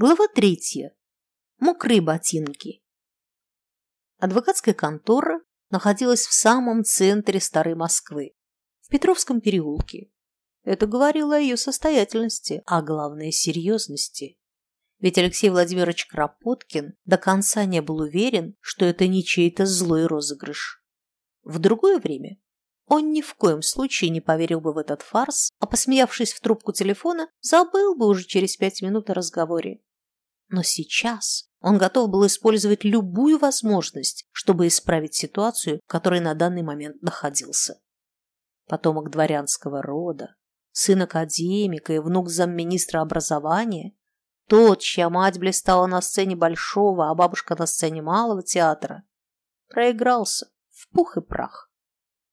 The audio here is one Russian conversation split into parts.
Глава третья. Мокрые ботинки. Адвокатская контора находилась в самом центре старой Москвы, в Петровском переулке. Это говорило о ее состоятельности, а главное – серьезности. Ведь Алексей Владимирович Кропоткин до конца не был уверен, что это не чей-то злой розыгрыш. В другое время он ни в коем случае не поверил бы в этот фарс, а, посмеявшись в трубку телефона, забыл бы уже через пять минут о разговоре. Но сейчас он готов был использовать любую возможность, чтобы исправить ситуацию, в которой на данный момент находился. Потомок дворянского рода, сын академика и внук замминистра образования, тот, чья мать блистала на сцене большого, а бабушка на сцене малого театра, проигрался в пух и прах.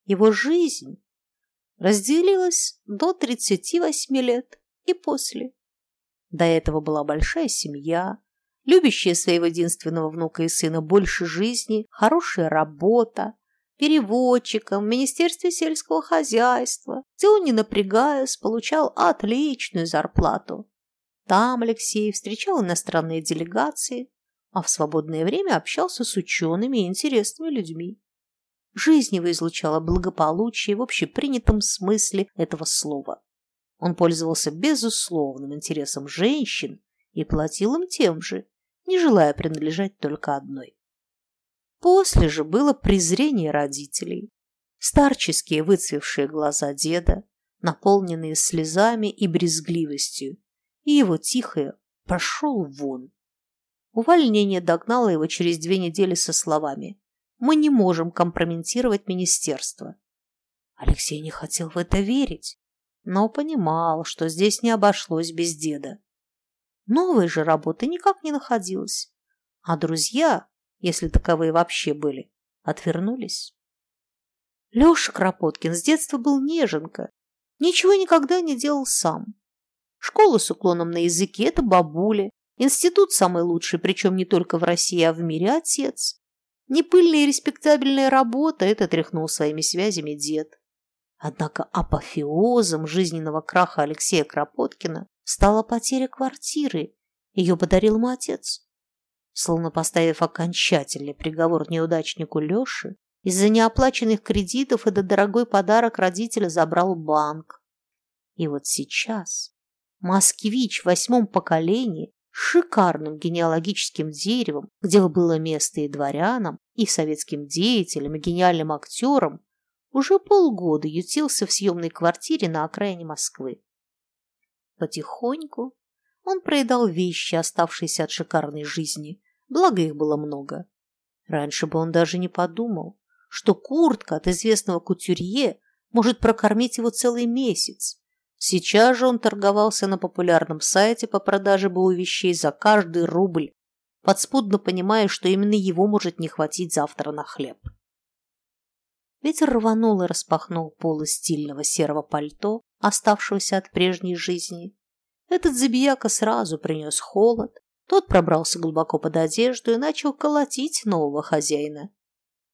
Его жизнь разделилась до 38 лет и после. До этого была большая семья, любящая своего единственного внука и сына больше жизни, хорошая работа, переводчиком в Министерстве сельского хозяйства, где он, не напрягаясь, получал отличную зарплату. Там Алексей встречал иностранные делегации, а в свободное время общался с учеными и интересными людьми. Жизнь его излучала благополучие в общепринятом смысле этого слова. Он пользовался безусловным интересом женщин и платил им тем же, не желая принадлежать только одной. После же было презрение родителей, старческие выцвевшие глаза деда, наполненные слезами и брезгливостью, и его тихое «пошел вон». Увольнение догнало его через две недели со словами «Мы не можем компрометировать министерство». Алексей не хотел в это верить но понимал, что здесь не обошлось без деда. Новой же работы никак не находилось, а друзья, если таковые вообще были, отвернулись. Леша Кропоткин с детства был неженка, ничего никогда не делал сам. Школа с уклоном на языке – это бабуля, институт самый лучший, причем не только в России, а в мире отец. Непыльная и респектабельная работа – это тряхнул своими связями дед. Однако апофеозом жизненного краха Алексея Кропоткина стала потеря квартиры. Ее подарил ему отец. Словно поставив окончательный приговор неудачнику Леше, из-за неоплаченных кредитов этот дорогой подарок родителя забрал банк. И вот сейчас москвич в восьмом поколении шикарным генеалогическим деревом, где было место и дворянам, и советским деятелям, и гениальным актерам, уже полгода ютился в съемной квартире на окраине Москвы. Потихоньку он проедал вещи, оставшиеся от шикарной жизни, благо их было много. Раньше бы он даже не подумал, что куртка от известного кутюрье может прокормить его целый месяц. Сейчас же он торговался на популярном сайте по продаже БУ вещей за каждый рубль, подспудно понимая, что именно его может не хватить завтра на хлеб. Ветер рванул и распахнул полы стильного серого пальто, оставшегося от прежней жизни. Этот забияка сразу принес холод. Тот пробрался глубоко под одежду и начал колотить нового хозяина.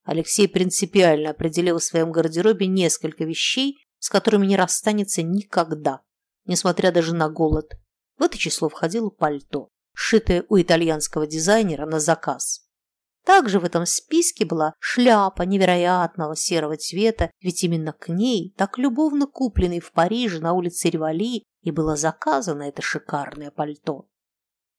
Алексей принципиально определил в своем гардеробе несколько вещей, с которыми не расстанется никогда, несмотря даже на голод. В это число входило пальто, сшитое у итальянского дизайнера на заказ. Также в этом списке была шляпа невероятного серого цвета, ведь именно к ней, так любовно купленной в Париже на улице Ривали, и было заказано это шикарное пальто.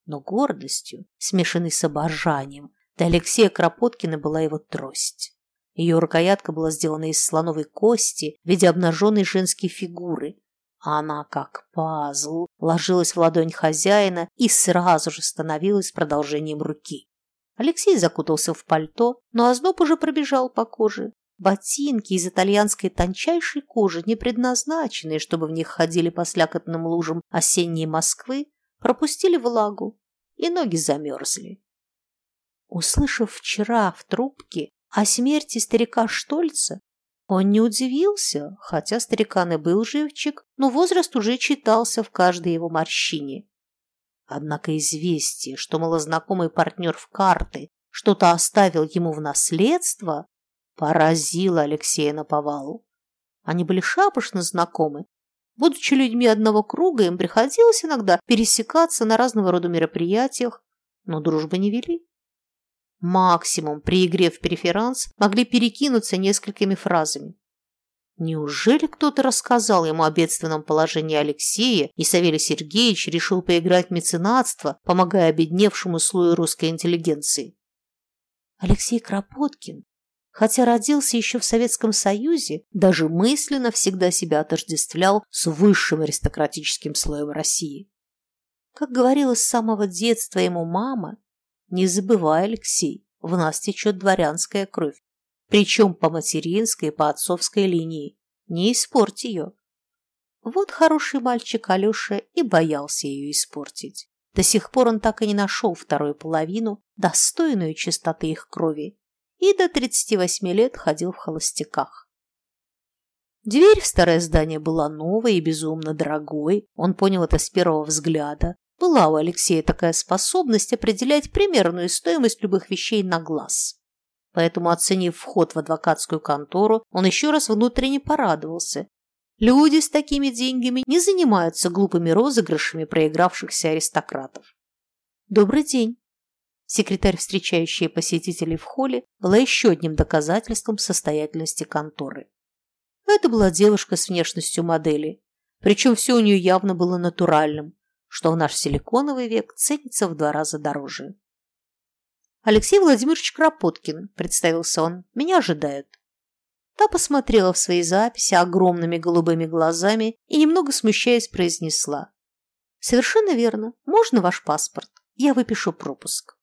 Но гордостью, смешанной с обожанием, для Алексея Кропоткина была его трость. Ее рукоятка была сделана из слоновой кости в виде обнаженной женской фигуры, она, как пазл, ложилась в ладонь хозяина и сразу же становилась продолжением руки. Алексей закутался в пальто, но озноб уже пробежал по коже. Ботинки из итальянской тончайшей кожи, не предназначенные, чтобы в них ходили по слякотным лужам осенней Москвы, пропустили влагу, и ноги замерзли. Услышав вчера в трубке о смерти старика Штольца, он не удивился, хотя старикан и был живчик, но возраст уже читался в каждой его морщине. Однако известие, что малознакомый партнер в карты что-то оставил ему в наследство, поразило Алексея на повалу. Они были шапошно знакомы, Будучи людьми одного круга, им приходилось иногда пересекаться на разного рода мероприятиях, но дружбы не вели. Максимум при игре в переферанс могли перекинуться несколькими фразами. Неужели кто-то рассказал ему о бедственном положении Алексея, и Савелий Сергеевич решил поиграть в меценатство, помогая обедневшему слою русской интеллигенции? Алексей Кропоткин, хотя родился еще в Советском Союзе, даже мысленно всегда себя отождествлял с высшим аристократическим слоем России. Как говорила с самого детства ему мама, не забывай, Алексей, в нас течет дворянская кровь, причем по материнской и по отцовской линии. Не испорть ее. Вот хороший мальчик Алеша и боялся ее испортить. До сих пор он так и не нашел вторую половину, достойную чистоты их крови, и до 38 лет ходил в холостяках. Дверь в старое здание была новой и безумно дорогой, он понял это с первого взгляда. Была у Алексея такая способность определять примерную стоимость любых вещей на глаз. Поэтому, оценив вход в адвокатскую контору, он еще раз внутренне порадовался. Люди с такими деньгами не занимаются глупыми розыгрышами проигравшихся аристократов. «Добрый день!» Секретарь, встречающая посетителей в холле, была еще одним доказательством состоятельности конторы. Это была девушка с внешностью модели, причем все у нее явно было натуральным, что в наш силиконовый век ценится в два раза дороже. «Алексей Владимирович Кропоткин», – представился он, – «меня ожидают». Та посмотрела в свои записи огромными голубыми глазами и, немного смущаясь, произнесла. «Совершенно верно. Можно ваш паспорт? Я выпишу пропуск».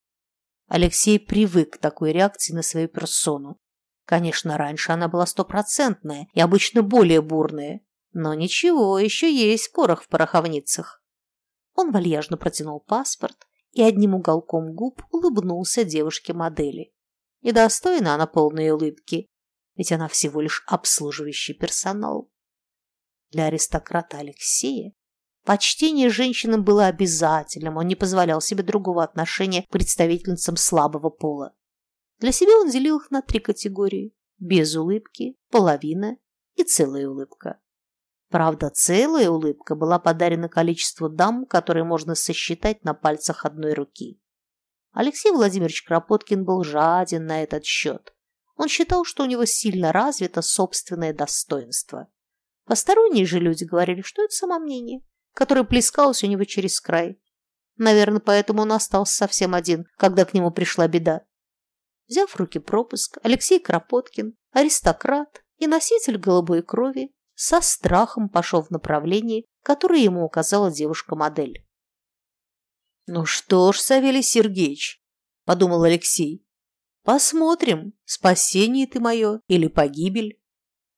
Алексей привык к такой реакции на свою персону. Конечно, раньше она была стопроцентная и обычно более бурная. Но ничего, еще есть порох в пороховницах. Он вальяжно протянул паспорт, и одним уголком губ улыбнулся девушке-модели. Недостойна она полной улыбки, ведь она всего лишь обслуживающий персонал. Для аристократа Алексея почтение женщинам было обязательным, он не позволял себе другого отношения к представительницам слабого пола. Для себя он делил их на три категории – без улыбки, половина и целая улыбка. Правда, целая улыбка была подарена количеству дам, которые можно сосчитать на пальцах одной руки. Алексей Владимирович Кропоткин был жаден на этот счет. Он считал, что у него сильно развито собственное достоинство. Посторонние же люди говорили, что это самомнение, которое плескалось у него через край. Наверное, поэтому он остался совсем один, когда к нему пришла беда. Взяв в руки пропуск, Алексей Кропоткин, аристократ и носитель голубой крови, со страхом пошел в направлении, которое ему указала девушка-модель. «Ну что ж, Савелий Сергеевич», – подумал Алексей, – «посмотрим, спасение ты мое или погибель».